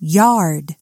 yard.